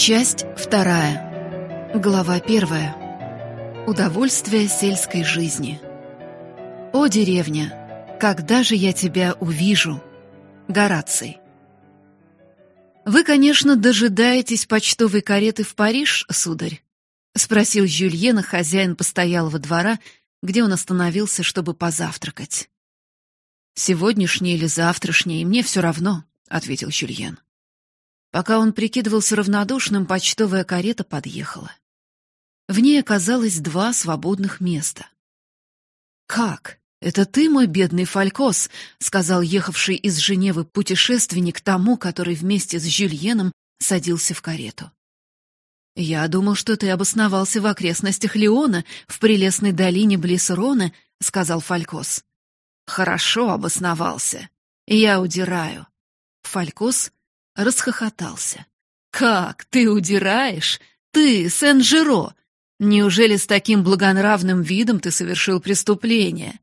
Часть вторая. Глава первая. Удовольствие сельской жизни. О, деревня, когда же я тебя увижу? Гораций. Вы, конечно, дожидаетесь почтовой кареты в Париж, сударь? спросил Жюльена хозяин постоялого двора, где он остановился, чтобы позавтракать. Сегодняшний или завтрашний, мне все равно, ответил Жюльен. Пока он прикидывался равнодушным, почтовая карета подъехала. В ней оказалось два свободных места. «Как? Это ты, мой бедный Фалькос?» — сказал ехавший из Женевы путешественник тому, который вместе с Жюльеном садился в карету. «Я думал, что ты обосновался в окрестностях Леона, в прелестной долине близ Рона», — сказал Фалькос. «Хорошо обосновался. Я удираю». Фалькос расхохотался. «Как? Ты удираешь? Ты, Сен-Жиро! Неужели с таким благонравным видом ты совершил преступление?»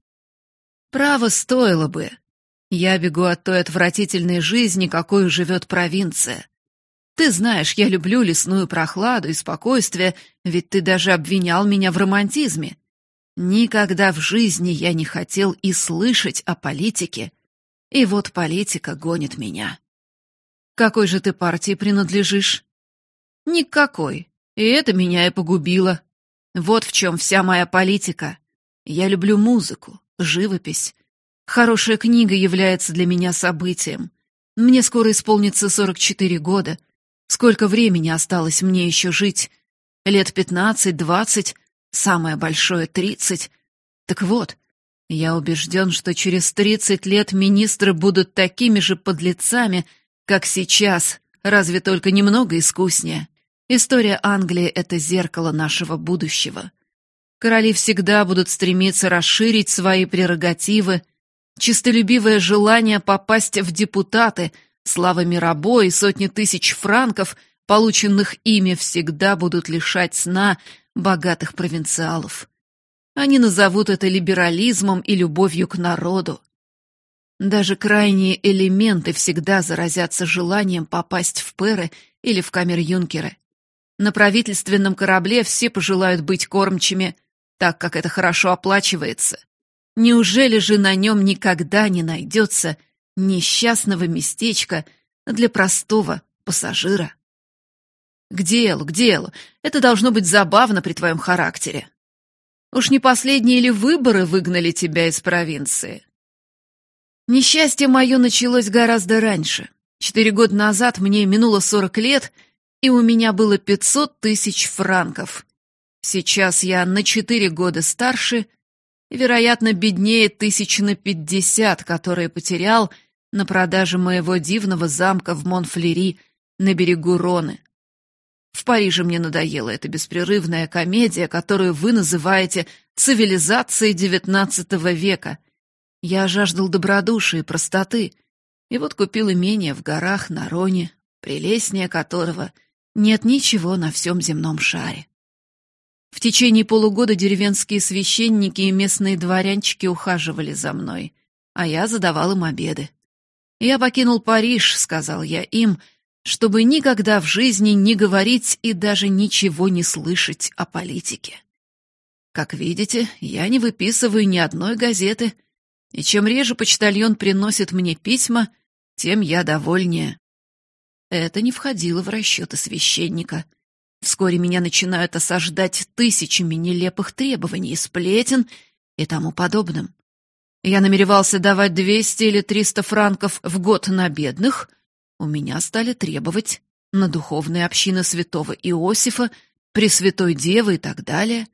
«Право стоило бы. Я бегу от той отвратительной жизни, какой живет провинция. Ты знаешь, я люблю лесную прохладу и спокойствие, ведь ты даже обвинял меня в романтизме. Никогда в жизни я не хотел и слышать о политике. И вот политика гонит меня. Какой же ты партии принадлежишь? Никакой. И это меня и погубило. Вот в чем вся моя политика. Я люблю музыку, живопись. Хорошая книга является для меня событием. Мне скоро исполнится 44 года. Сколько времени осталось мне еще жить? Лет пятнадцать, двадцать, самое большое тридцать. Так вот, я убежден, что через тридцать лет министры будут такими же подлецами, как сейчас, разве только немного искуснее. История Англии — это зеркало нашего будущего. Короли всегда будут стремиться расширить свои прерогативы, чистолюбивое желание попасть в депутаты, слава Мирабо и сотни тысяч франков, полученных ими, всегда будут лишать сна богатых провинциалов. Они назовут это либерализмом и любовью к народу. Даже крайние элементы всегда заразятся желанием попасть в перы или в камер-юнкеры. На правительственном корабле все пожелают быть кормчими, так как это хорошо оплачивается. Неужели же на нем никогда не найдется несчастного местечка для простого пассажира? К делу, к делу. Это должно быть забавно при твоем характере. Уж не последние ли выборы выгнали тебя из провинции? Несчастье мое началось гораздо раньше. Четыре года назад мне минуло сорок лет, и у меня было пятьсот тысяч франков. Сейчас я на четыре года старше и, вероятно, беднее тысяч на пятьдесят, которые потерял на продаже моего дивного замка в Монфлери на берегу Роны. В Париже мне надоела эта беспрерывная комедия, которую вы называете цивилизацией XIX века — я жаждал добродушия и простоты, и вот купил имение в горах на Роне, прелестнее которого нет ничего на всем земном шаре. В течение полугода деревенские священники и местные дворянчики ухаживали за мной, а я задавал им обеды. «Я покинул Париж», — сказал я им, чтобы никогда в жизни не говорить и даже ничего не слышать о политике. Как видите, я не выписываю ни одной газеты — и чем реже почтальон приносит мне письма, тем я довольнее. Это не входило в расчеты священника. Вскоре меня начинают осаждать тысячами нелепых требований, сплетен и тому подобным. Я намеревался давать 200 или 300 франков в год на бедных. У меня стали требовать на духовные общины святого Иосифа, Пресвятой Девы и так далее.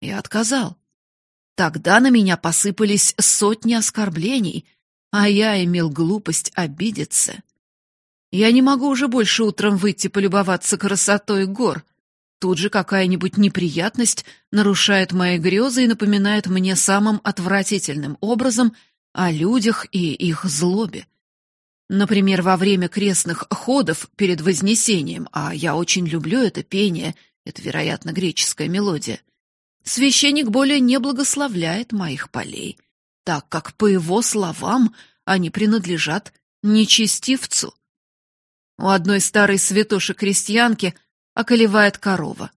Я отказал. Тогда на меня посыпались сотни оскорблений, а я имел глупость обидеться. Я не могу уже больше утром выйти полюбоваться красотой гор. Тут же какая-нибудь неприятность нарушает мои грезы и напоминает мне самым отвратительным образом о людях и их злобе. Например, во время крестных ходов перед Вознесением, а я очень люблю это пение, это, вероятно, греческая мелодия, Священник более не благословляет моих полей, так как, по его словам, они принадлежат нечестивцу. У одной старой святоши-крестьянки околевает корова.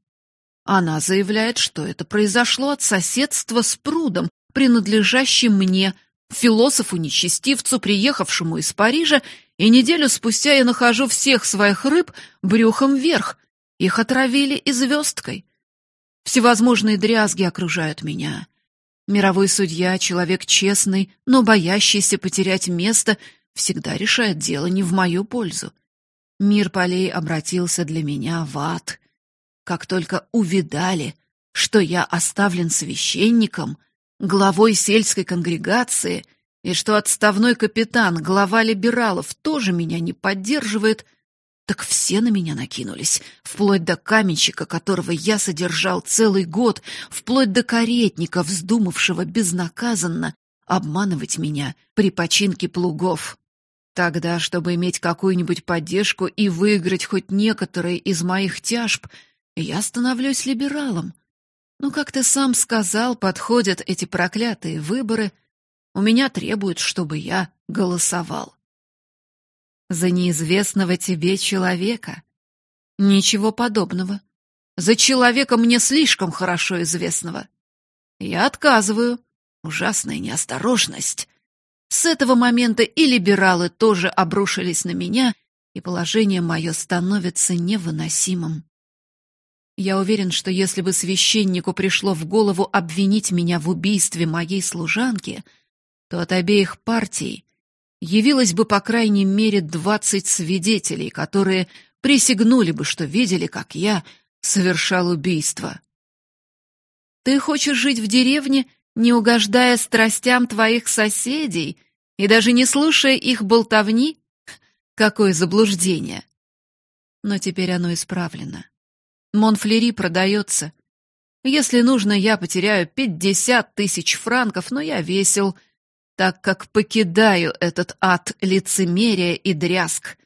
Она заявляет, что это произошло от соседства с прудом, принадлежащим мне, философу-нечестивцу, приехавшему из Парижа, и неделю спустя я нахожу всех своих рыб брюхом вверх. Их отравили и. Всевозможные дрязги окружают меня. Мировой судья, человек честный, но боящийся потерять место, всегда решает дело не в мою пользу. Мир полей обратился для меня в ад. Как только увидали, что я оставлен священником, главой сельской конгрегации, и что отставной капитан, глава либералов, тоже меня не поддерживает, так все на меня накинулись, вплоть до каменщика, которого я содержал целый год, вплоть до каретника, вздумавшего безнаказанно обманывать меня при починке плугов. Тогда, чтобы иметь какую-нибудь поддержку и выиграть хоть некоторые из моих тяжб, я становлюсь либералом. Но, как ты сам сказал, подходят эти проклятые выборы. У меня требуют, чтобы я голосовал за неизвестного тебе человека. Ничего подобного. За человека мне слишком хорошо известного. Я отказываю. Ужасная неосторожность. С этого момента и либералы тоже обрушились на меня, и положение мое становится невыносимым. Я уверен, что если бы священнику пришло в голову обвинить меня в убийстве моей служанки, то от обеих партий явилось бы по крайней мере двадцать свидетелей, которые присягнули бы, что видели, как я совершал убийство. Ты хочешь жить в деревне, не угождая страстям твоих соседей и даже не слушая их болтовни? Какое заблуждение! Но теперь оно исправлено. Монфлери продается. Если нужно, я потеряю пятьдесят тысяч франков, но я весел — так как покидаю этот ад лицемерия и дрязг.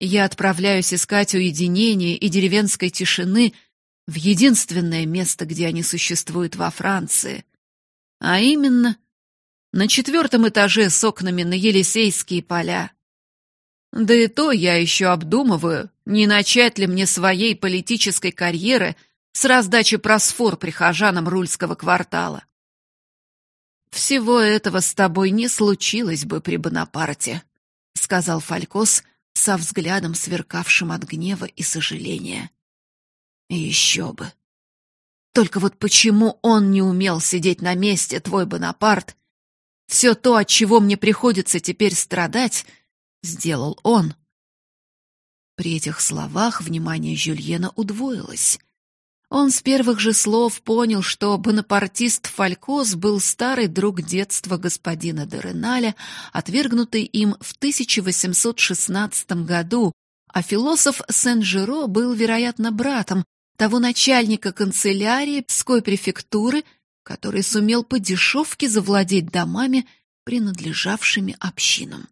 Я отправляюсь искать уединения и деревенской тишины в единственное место, где они существуют во Франции, а именно на четвертом этаже с окнами на Елисейские поля. Да и то я еще обдумываю, не начать ли мне своей политической карьеры с раздачи просфор прихожанам Рульского квартала. «Всего этого с тобой не случилось бы при Бонапарте», — сказал Фалькос со взглядом, сверкавшим от гнева и сожаления. «Еще бы! Только вот почему он не умел сидеть на месте, твой Бонапарт? Все то, от чего мне приходится теперь страдать, сделал он». При этих словах внимание Жюльена удвоилось. Он с первых же слов понял, что бонапартист Фалькос был старый друг детства господина де Реналя, отвергнутый им в 1816 году, а философ Сен-Жиро был, вероятно, братом того начальника канцелярии Пской префектуры, который сумел по дешевке завладеть домами, принадлежавшими общинам.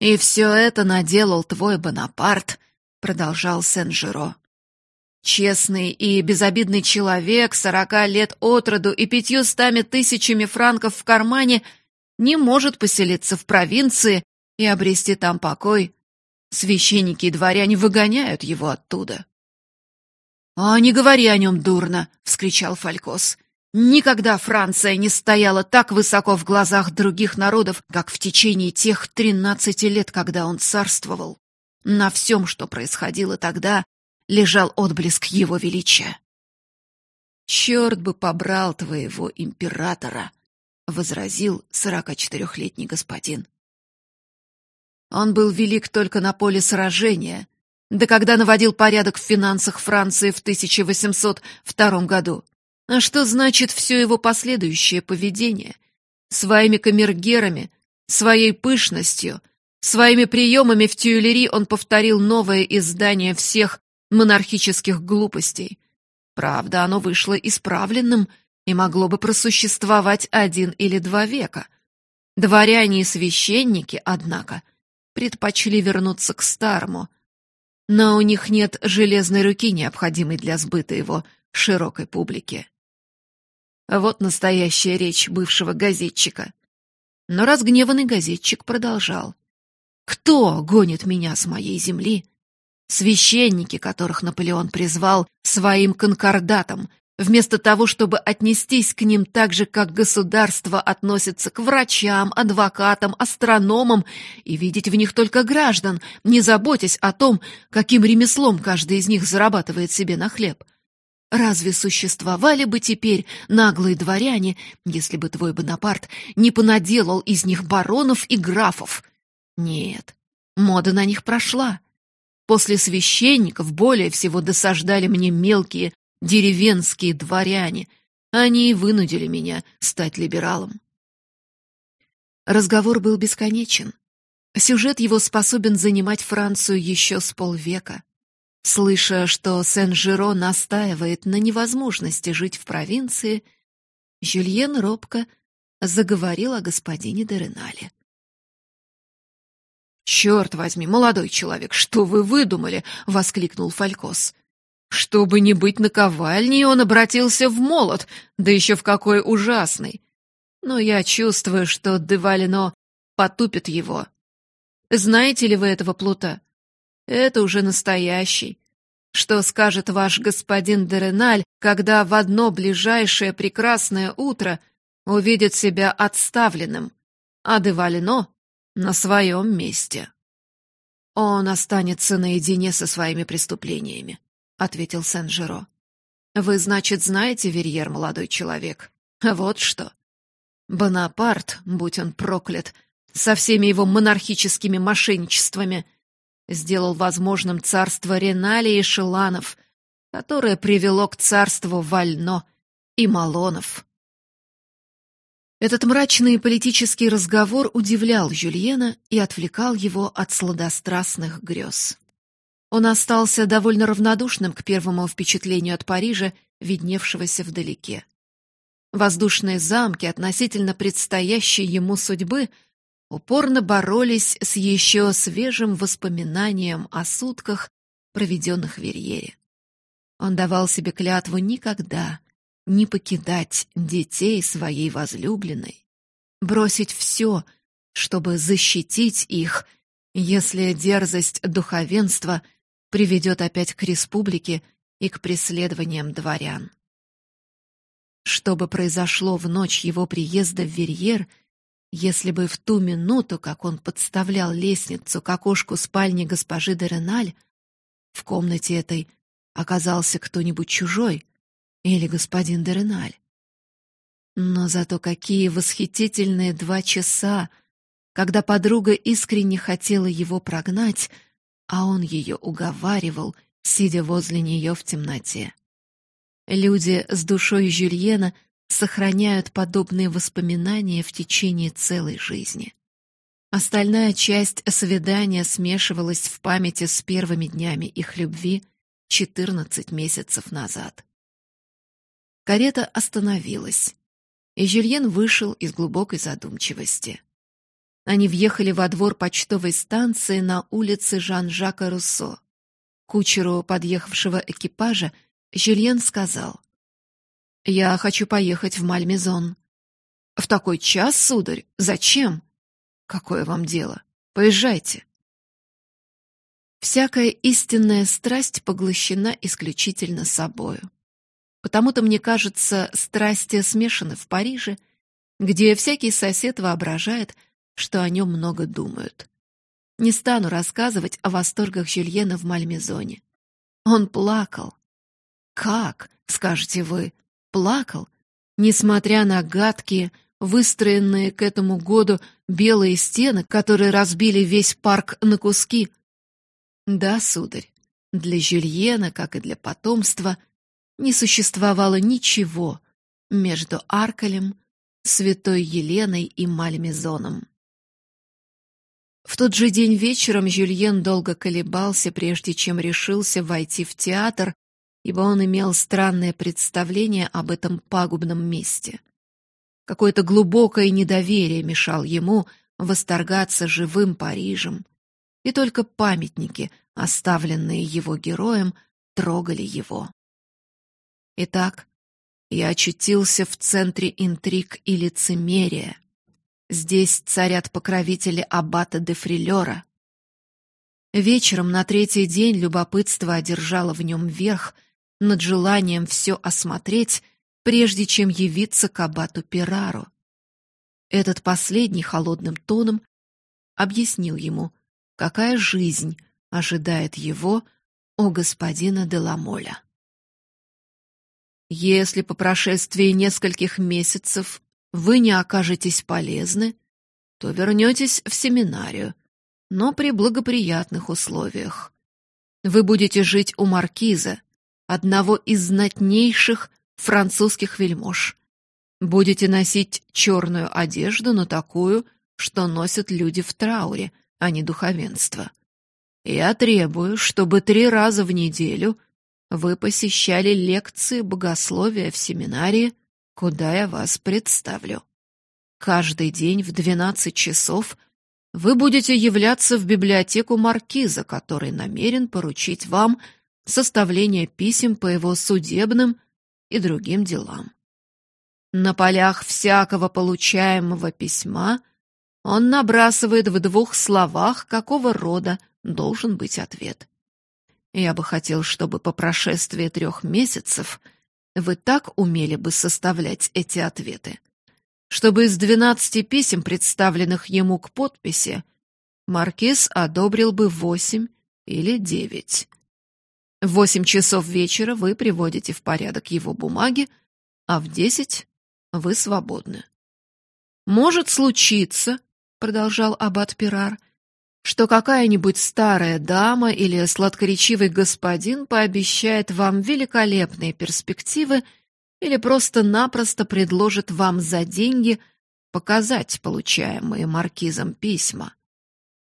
«И все это наделал твой Бонапарт», — продолжал Сен-Жиро. Честный и безобидный человек, сорока лет от роду и пятьюстами тысячами франков в кармане, не может поселиться в провинции и обрести там покой. Священники и дворяне выгоняют его оттуда. «А не говори о нем дурно!» — вскричал Фалькос. «Никогда Франция не стояла так высоко в глазах других народов, как в течение тех тринадцати лет, когда он царствовал. На всем, что происходило тогда, лежал отблеск его величия. «Черт бы побрал твоего императора!» — возразил сорока четырехлетний господин. Он был велик только на поле сражения, да когда наводил порядок в финансах Франции в 1802 году. А что значит все его последующее поведение? Своими камергерами, своей пышностью, своими приемами в Тюильри он повторил новое издание всех монархических глупостей. Правда, оно вышло исправленным и могло бы просуществовать один или два века. Дворяне и священники, однако, предпочли вернуться к старому, но у них нет железной руки, необходимой для сбыта его широкой публике. Вот настоящая речь бывшего газетчика. Но разгневанный газетчик продолжал. «Кто гонит меня с моей земли? Священники, которых Наполеон призвал своим конкордатом, вместо того, чтобы отнестись к ним так же, как государство относится к врачам, адвокатам, астрономам и видеть в них только граждан, не заботясь о том, каким ремеслом каждый из них зарабатывает себе на хлеб. Разве существовали бы теперь наглые дворяне, если бы твой Бонапарт не понаделал из них баронов и графов? Нет, мода на них прошла. После священников более всего досаждали мне мелкие деревенские дворяне. Они и вынудили меня стать либералом. Разговор был бесконечен. Сюжет его способен занимать Францию еще с полвека. Слыша, что Сен-Жиро настаивает на невозможности жить в провинции, Жюльен робко заговорил о господине Деренале. «Черт возьми, молодой человек, что вы выдумали?» — воскликнул Фалькос. «Чтобы не быть наковальней, он обратился в молот, да еще в какой ужасный. Но я чувствую, что Девалино потупит его. Знаете ли вы этого плута? Это уже настоящий. Что скажет ваш господин Дереналь, когда в одно ближайшее прекрасное утро увидит себя отставленным, а Девалино на своем месте. Он останется наедине со своими преступлениями, ответил Сен-Жеро. Вы, значит, знаете, Верьер, молодой человек. Вот что. Бонапарт, будь он проклят, со всеми его монархическими мошенничествами, сделал возможным царство Реналии и Шеланов, которое привело к царству Вально и Малонов. Этот мрачный политический разговор удивлял Жюльена и отвлекал его от сладострастных грез. Он остался довольно равнодушным к первому впечатлению от Парижа, видневшегося вдалеке. Воздушные замки относительно предстоящей ему судьбы упорно боролись с еще свежим воспоминанием о сутках, проведенных в Верьере. Он давал себе клятву никогда, не покидать детей своей возлюбленной, бросить все, чтобы защитить их, если дерзость духовенства приведет опять к республике и к преследованиям дворян. Что бы произошло в ночь его приезда в Верьер, если бы в ту минуту, как он подставлял лестницу к окошку спальни госпожи де Реналь, в комнате этой оказался кто-нибудь чужой, или господин Дереналь. Но зато какие восхитительные два часа, когда подруга искренне хотела его прогнать, а он ее уговаривал, сидя возле нее в темноте. Люди с душой Жюльена сохраняют подобные воспоминания в течение целой жизни. Остальная часть свидания смешивалась в памяти с первыми днями их любви 14 месяцев назад. Карета остановилась, и Жюльен вышел из глубокой задумчивости. Они въехали во двор почтовой станции на улице Жан-Жака Руссо. Кучеру подъехавшего экипажа Жюльен сказал: "Я хочу поехать в Мальмезон". "В такой час, сударь? Зачем? Какое вам дело? Поезжайте". Всякая истинная страсть поглощена исключительно собою. Потому-то, мне кажется, страсти смешаны в Париже, где всякий сосед воображает, что о нем много думают. Не стану рассказывать о восторгах Жюльена в Мальмезоне. Он плакал. Как, скажете вы, плакал, несмотря на гадкие, выстроенные к этому году белые стены, которые разбили весь парк на куски. Да, сударь, для Жюльена, как и для потомства, не существовало ничего между Аркалем, Святой Еленой и Мальмезоном. В тот же день вечером Жюльен долго колебался, прежде чем решился войти в театр, ибо он имел странное представление об этом пагубном месте. Какое-то глубокое недоверие мешал ему восторгаться живым Парижем, и только памятники, оставленные его героем, трогали его. Итак, я очутился в центре интриг и лицемерия. Здесь царят покровители аббата де Фрилера. Вечером на третий день любопытство одержало в нем верх над желанием все осмотреть, прежде чем явиться к аббату Перару. Этот последний холодным тоном объяснил ему, какая жизнь ожидает его у господина Деламоля. Если по прошествии нескольких месяцев вы не окажетесь полезны, то вернетесь в семинарию, но при благоприятных условиях. Вы будете жить у маркиза, одного из знатнейших французских вельмож. Будете носить черную одежду, но такую, что носят люди в трауре, а не духовенство. Я требую, чтобы три раза в неделю вы посещали лекции богословия в семинарии, куда я вас представлю. Каждый день в 12 часов вы будете являться в библиотеку маркиза, который намерен поручить вам составление писем по его судебным и другим делам. На полях всякого получаемого письма он набрасывает в двух словах, какого рода должен быть ответ. Я бы хотел, чтобы по прошествии трех месяцев вы так умели бы составлять эти ответы, чтобы из двенадцати писем, представленных ему к подписи, маркиз одобрил бы восемь или девять. В восемь часов вечера вы приводите в порядок его бумаги, а в десять вы свободны. Может случиться, продолжал аббат Пирар, что какая-нибудь старая дама или сладкоречивый господин пообещает вам великолепные перспективы или просто-напросто предложит вам за деньги показать получаемые маркизом письма.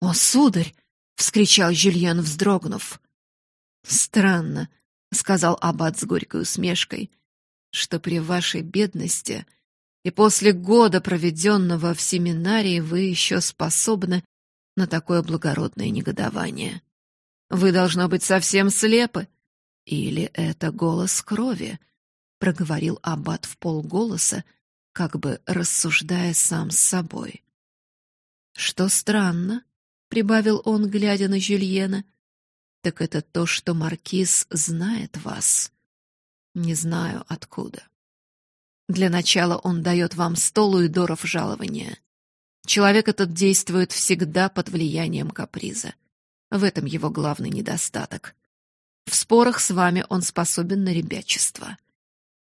"О, сударь!" вскричал Жюльен, вздрогнув. Странно, сказал аббат с горькой усмешкой, что при вашей бедности и после года, проведенного в семинарии, вы еще способны на такое благородное негодование. Вы должно быть совсем слепы, или это голос крови, проговорил аббат в полголоса, как бы рассуждая сам с собой. Что странно, прибавил он, глядя на Жюльена, так это то, что маркиз знает вас. Не знаю откуда. Для начала он дает вам сто луидоров жалования. Человек этот действует всегда под влиянием каприза. В этом его главный недостаток. В спорах с вами он способен на ребячество.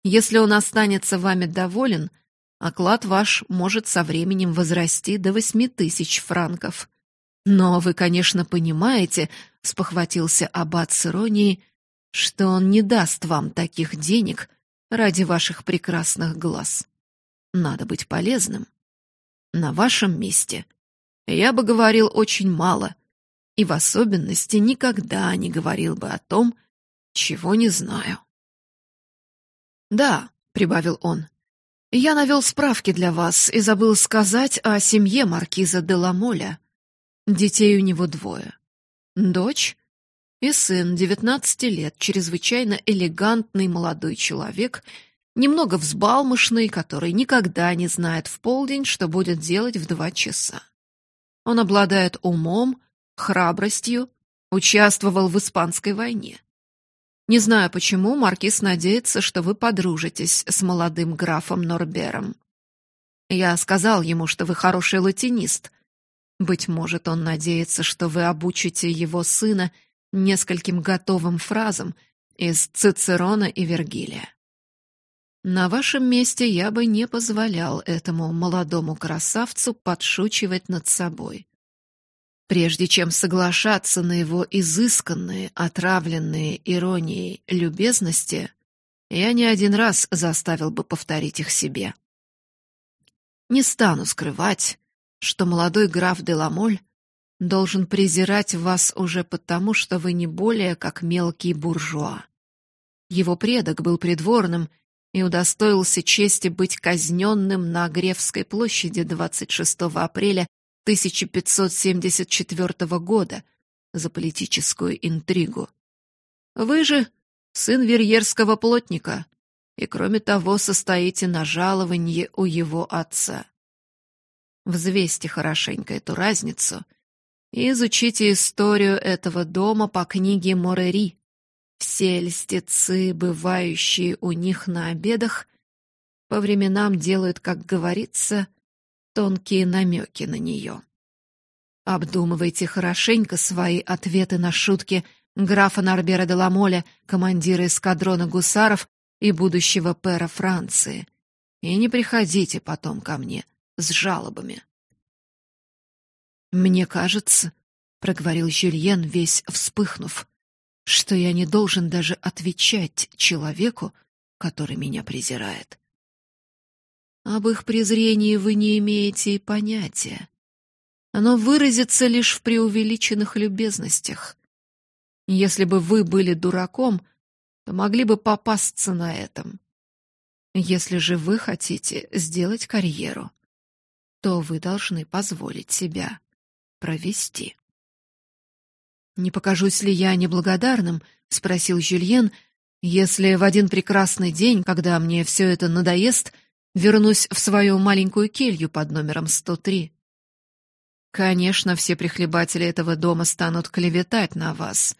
Если он останется вами доволен, оклад ваш может со временем возрасти до восьми тысяч франков. Но вы, конечно, понимаете, спохватился аббат с иронией, что он не даст вам таких денег ради ваших прекрасных глаз. Надо быть полезным. На вашем месте я бы говорил очень мало, и в особенности никогда не говорил бы о том, чего не знаю. Да, прибавил он. Я навел справки для вас и забыл сказать о семье маркиза де Ламоля. Детей у него двое. Дочь и сын, 19 лет, чрезвычайно элегантный молодой человек, немного взбалмошный, который никогда не знает в полдень, что будет делать в два часа. Он обладает умом, храбростью, участвовал в испанской войне. Не знаю почему, маркиз надеется, что вы подружитесь с молодым графом Норбером. Я сказал ему, что вы хороший латинист, быть может, он надеется, что вы обучите его сына нескольким готовым фразам из Цицерона и Вергилия. На вашем месте я бы не позволял этому молодому красавцу подшучивать над собой. Прежде чем соглашаться на его изысканные, отравленные иронией любезности, я не один раз заставил бы повторить их себе. Не стану скрывать, что молодой граф де Ламоль должен презирать вас уже потому, что вы не более как мелкий буржуа. Его предок был придворным и удостоился чести быть казненным на Гревской площади 26 апреля 1574 года за политическую интригу. Вы же сын верьерского плотника и кроме того состоите на жаловании у его отца. Взвесьте хорошенько эту разницу и изучите историю этого дома по книге Морери. Все льстецы, бывающие у них на обедах, по временам делают, как говорится, тонкие намеки на нее. Обдумывайте хорошенько свои ответы на шутки графа Нарбера де Ламоля, командира эскадрона гусаров и будущего пэра Франции, и не приходите потом ко мне с жалобами. Мне кажется, проговорил Жюльен, весь вспыхнув, что я не должен даже отвечать человеку, который меня презирает. Об их презрении вы не имеете и понятия. Оно выразится лишь в преувеличенных любезностях. Если бы вы были дураком, то могли бы попасться на этом. Если же вы хотите сделать карьеру, то вы должны позволить себя провести. Не покажусь ли я неблагодарным, спросил Жюльен, если в один прекрасный день, когда мне все это надоест, вернусь в свою маленькую келью под номером 103. Конечно, все прихлебатели этого дома станут клеветать на вас,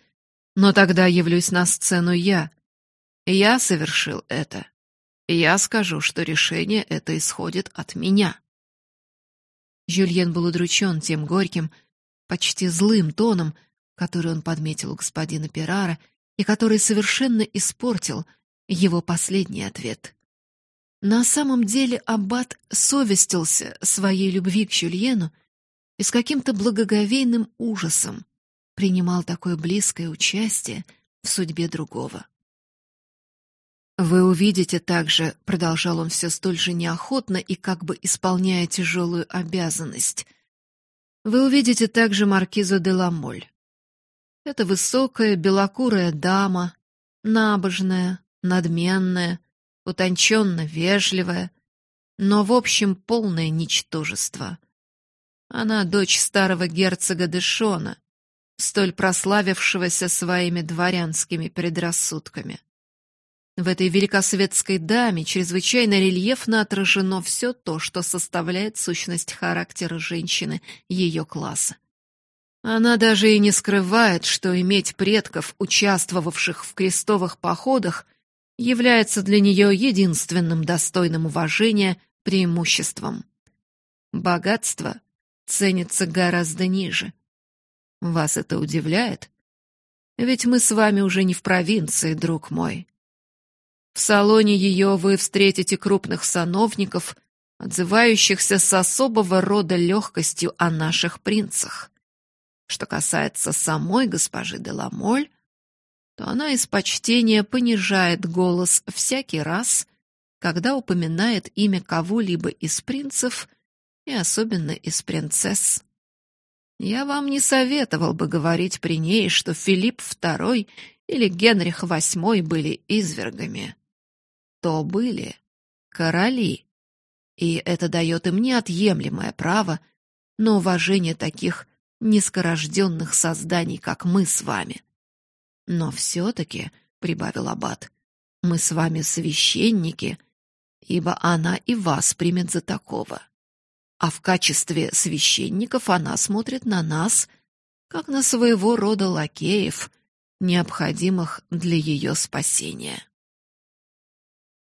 но тогда явлюсь на сцену я. Я совершил это. Я скажу, что решение это исходит от меня. Жюльен был удручен тем горьким, почти злым тоном, который он подметил у господина Перара и который совершенно испортил его последний ответ. На самом деле аббат совестился своей любви к Жюльену и с каким-то благоговейным ужасом принимал такое близкое участие в судьбе другого. Вы увидите также, продолжал он все столь же неохотно и как бы исполняя тяжелую обязанность. Вы увидите также маркизу де Ламоль. Это высокая белокурая дама, набожная, надменная, утонченно вежливая, но в общем полное ничтожество. Она дочь старого герцога Дэшона, столь прославившегося своими дворянскими предрассудками. В этой великосветской даме чрезвычайно рельефно отражено все то, что составляет сущность характера женщины ее класса. Она даже и не скрывает, что иметь предков, участвовавших в крестовых походах, является для нее единственным достойным уважения преимуществом. Богатство ценится гораздо ниже. Вас это удивляет? Ведь мы с вами уже не в провинции, друг мой. В салоне ее вы встретите крупных сановников, отзывающихся с особого рода легкостью о наших принцах. Что касается самой госпожи де Ламоль, то она из почтения понижает голос всякий раз, когда упоминает имя кого-либо из принцев и особенно из принцесс. Я вам не советовал бы говорить при ней, что Филипп II или Генрих VIII были извергами то были короли, и это дает им неотъемлемое право на уважение таких низкорожденных созданий, как мы с вами. Но все-таки, — прибавил аббат, — мы с вами священники, ибо она и вас примет за такого. А в качестве священников она смотрит на нас, как на своего рода лакеев, необходимых для ее спасения.